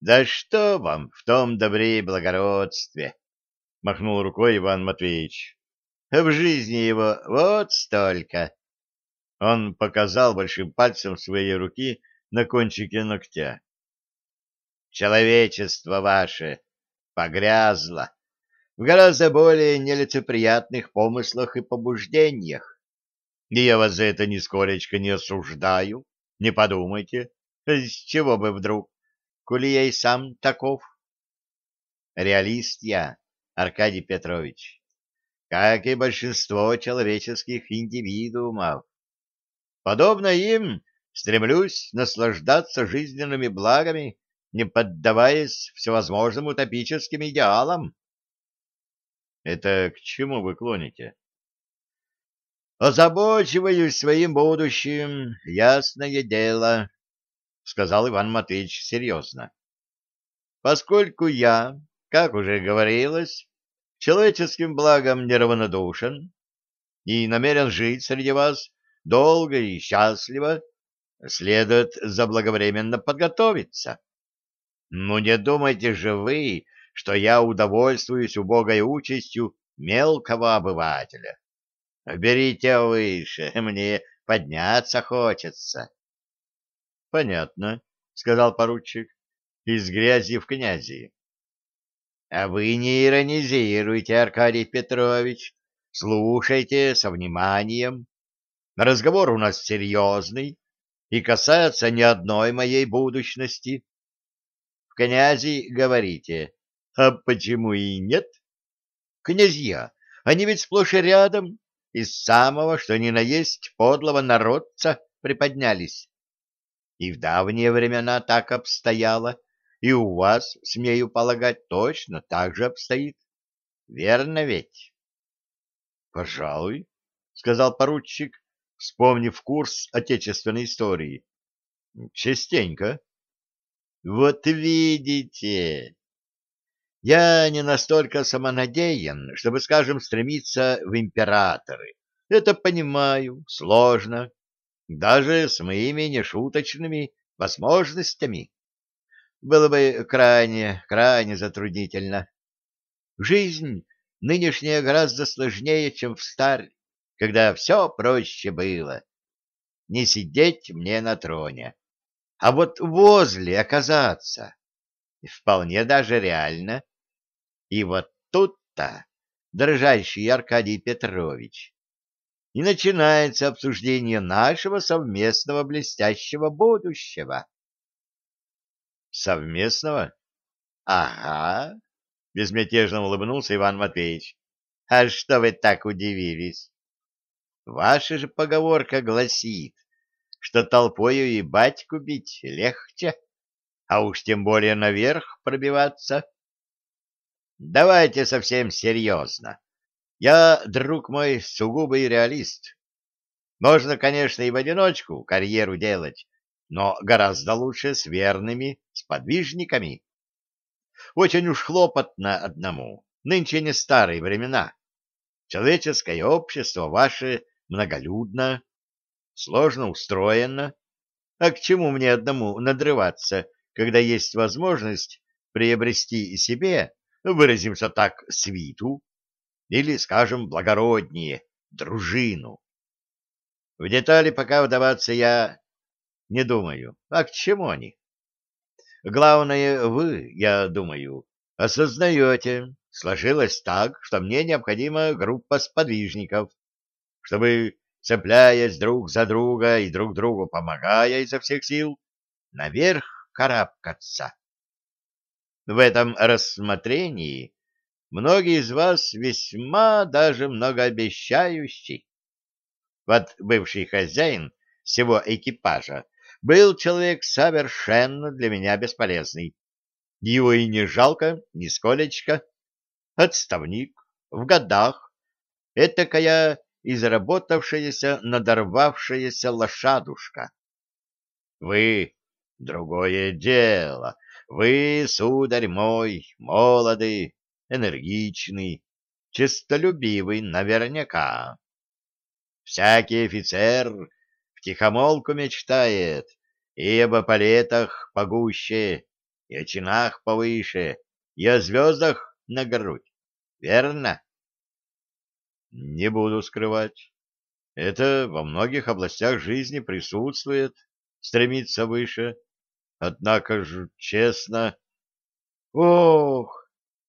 Да что вам в том добре и благородстве? — махнул рукой Иван Матвеевич. — В жизни его вот столько. Он показал большим пальцем своей руки на кончике ногтя. Человечество ваше погрязло в гораздо более нелицеприятных помыслах и побуждениях. И я вас за это нисколечко не осуждаю, не подумайте, с чего бы вдруг, коли я и сам таков. Реалист я, Аркадий Петрович, как и большинство человеческих индивидуумов. Подобно им, стремлюсь наслаждаться жизненными благами, не поддаваясь всевозможным утопическим идеалам. Это к чему вы клоните? Озабочиваюсь своим будущим, ясное дело, сказал Иван Матвеевич серьезно. Поскольку я, как уже говорилось, человеческим благом неравнодушен и намерен жить среди вас долго и счастливо, следует заблаговременно подготовиться. Ну, не думайте же вы, что я удовольствуюсь убогой участью мелкого обывателя. Берите выше, мне подняться хочется. — Понятно, — сказал поручик, — из грязи в князи. — А вы не иронизируйте, Аркадий Петрович, слушайте со вниманием. Разговор у нас серьезный и касается не одной моей будущности. В князи говорите, а почему и нет? Князья, они ведь сплошь и рядом, из самого, что ни на есть, подлого народца приподнялись. И в давние времена так обстояло, и у вас, смею полагать, точно так же обстоит. Верно ведь? — Пожалуй, — сказал поручик, вспомнив курс отечественной истории. — Частенько. — Вот видите, я не настолько самонадеян, чтобы, скажем, стремиться в императоры. Это понимаю, сложно, даже с моими нешуточными возможностями. Было бы крайне, крайне затруднительно. Жизнь нынешняя гораздо сложнее, чем в старь, когда все проще было. Не сидеть мне на троне, а вот возле оказаться вполне даже реально. И вот тут-то, дрожащий Аркадий Петрович, и начинается обсуждение нашего совместного блестящего будущего. Совместного? Ага, безмятежно улыбнулся Иван Матвеевич. А что вы так удивились? Ваша же поговорка гласит, что толпою и батьку бить легче, а уж тем более наверх пробиваться. Давайте совсем серьезно. Я, друг мой, сугубый реалист. Можно, конечно, и в одиночку карьеру делать, но гораздо лучше с верными сподвижниками. Очень уж хлопотно одному. Нынче не старые времена. Человеческое общество ваше многолюдно, сложно устроено. А к чему мне одному надрываться, когда есть возможность приобрести себе выразимся так, свиту, или, скажем, благороднее, дружину. В детали пока вдаваться я не думаю. А к чему они? Главное, вы, я думаю, осознаете, сложилось так, что мне необходима группа сподвижников, чтобы, цепляясь друг за друга и друг другу помогая изо всех сил, наверх карабкаться. В этом рассмотрении многие из вас весьма даже многообещающий. Вот бывший хозяин всего экипажа был человек совершенно для меня бесполезный. Его и не жалко, нисколечко. Отставник, в годах, этакая изработавшаяся, надорвавшаяся лошадушка. Вы — другое дело, вы, сударь мой, молодый, энергичный, честолюбивый наверняка. Всякий офицер втихомолку мечтает и об эполетах погуще, и о чинах повыше, и о звездах на грудь. Верно? Не буду скрывать. Это во многих областях жизни присутствует, стремится выше. Однако же, честно... Ох!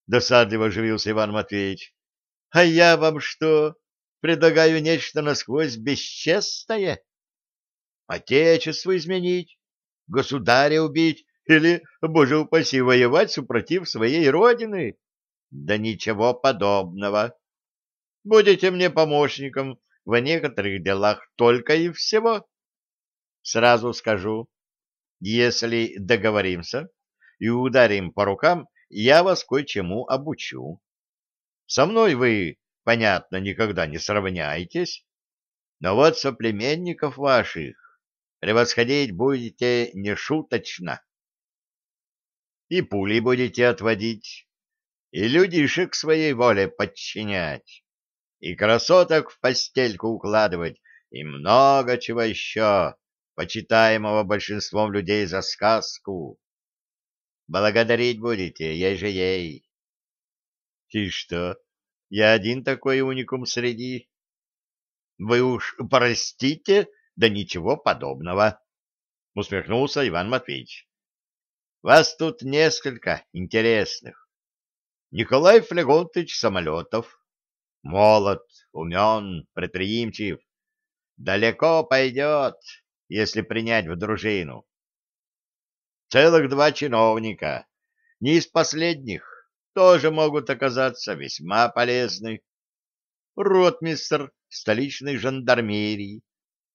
Досадливо оживился Иван Матвеевич. А я вам что, предлагаю нечто насквозь бесчестное? Отечество изменить, государя убить или, боже упаси, воевать супротив своей родины? Да ничего подобного. Будете мне помощником в некоторых делах только и всего. Сразу скажу, если договоримся и ударим по рукам, я вас кое-чему обучу. Со мной вы, понятно, никогда не сравняетесь, но вот соплеменников ваших превосходить будете нешуточно. И пули будете отводить, и людишек своей воле подчинять, и красоток в постельку укладывать, и много чего еще, почитаемого большинством людей за сказку. Благодарить будете, ей же ей. И что, я один такой уникум среди? Вы уж простите, да ничего подобного, — усмехнулся Иван Матвеевич. Вас тут несколько интересных. Николай Флегонтович Самолетов. Молод, умен, предприимчив. Далеко пойдет, если принять в дружину. Целых два чиновника, не из последних, тоже могут оказаться весьма полезны. Ротмистр столичной жандармерии,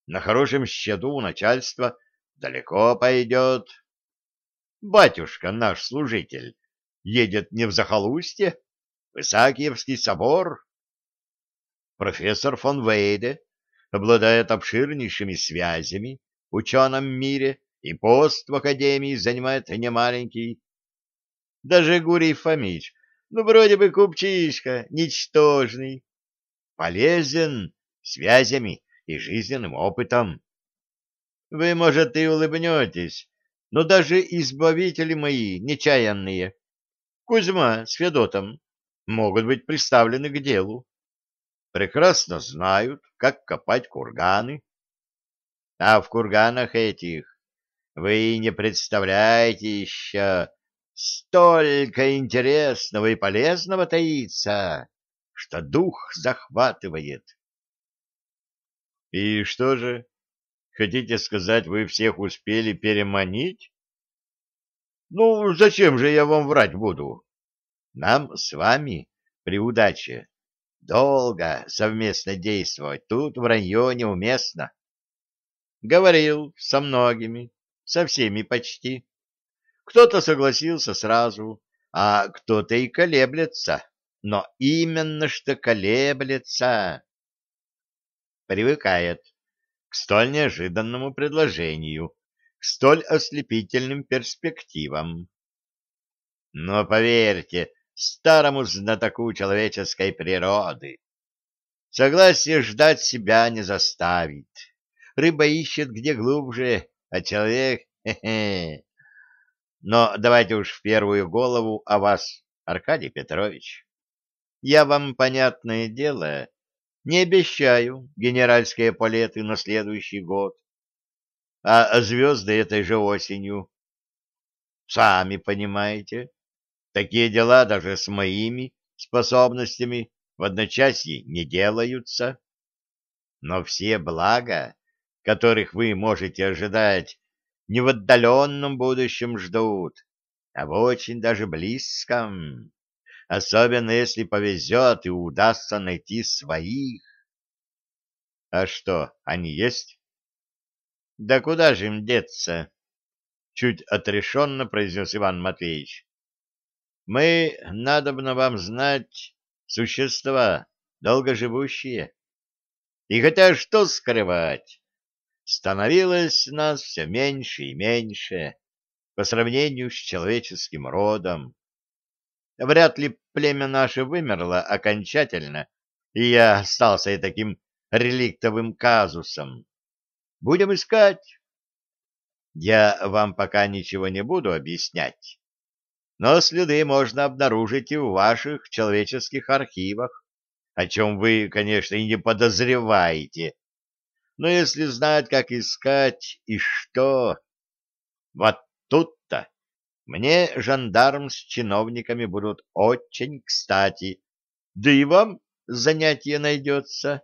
на хорошем счету у начальства далеко пойдет. Батюшка наш служитель едет не в захолустье, в Исаакиевский собор. Профессор фон Вейде обладает обширнейшими связями в ученом мире и пост в академии занимает немаленький. Даже Гурий Фомич, ну, вроде бы купчишка, ничтожный, полезен связями и жизненным опытом. Вы, может, и улыбнетесь, но даже избавители мои, нечаянные, Кузьма с Федотом могут быть представлены к делу. Прекрасно знают, как копать курганы. А в курганах этих вы не представляете еще, столько интересного и полезного таится, что дух захватывает. И что же, хотите сказать, вы всех успели переманить? Ну, зачем же я вам врать буду? Нам с вами при удаче долго совместно действовать. Тут вранье неуместно. Говорил со многими, со всеми почти. Кто-то согласился сразу, а кто-то и колеблется. Но именно что колеблется. Привыкает к столь неожиданному предложению к столь ослепительным перспективам. Но поверьте старому знатоку человеческой природы, согласие ждать себя не заставит. Рыба ищет где глубже, а человек... Хе -хе. Но давайте уж в первую голову о вас, Аркадий Петрович. Я вам, понятное дело, не обещаю генеральские палеты на следующий год а звезды этой же осенью. Сами понимаете, такие дела даже с моими способностями в одночасье не делаются. Но все блага, которых вы можете ожидать, не в отдаленном будущем ждут, а в очень даже близком, особенно если повезет и удастся найти своих. А что, они есть? Да куда же им деться? Чуть отрешенно произнес Иван Матвеевич. Мы, надобно вам знать, существа долгоживущие. И хотя что скрывать, становилось нас все меньше и меньше по сравнению с человеческим родом. Вряд ли племя наше вымерло окончательно, и я остался и таким реликтовым казусом. Будем искать. Я вам пока ничего не буду объяснять. но следы можно обнаружить и в ваших человеческих архивах, о чем вы, конечно, и не подозреваете. Но если знать, как искать и что... Вот тут-то мне жандарм с чиновниками будут очень кстати, да и вам занятие найдется.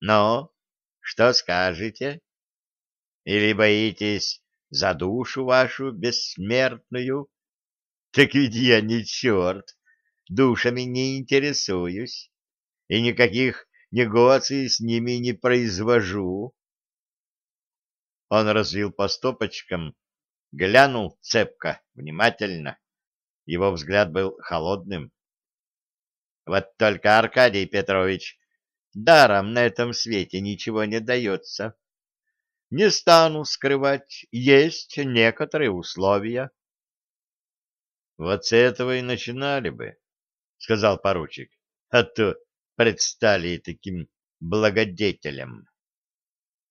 Но что скажете? Или боитесь за душу вашу бессмертную? Так ведь я не черт, душами не интересуюсь, и никаких негоций с ними не произвожу. Он разлил по стопочкам, глянул цепко, внимательно. Его взгляд был холодным. Вот только, Аркадий Петрович, даром на этом свете ничего не дается. Не стану скрывать, есть некоторые условия. Вот с этого и начинали бы, — сказал поручик, — а то предстали таким благодетелем.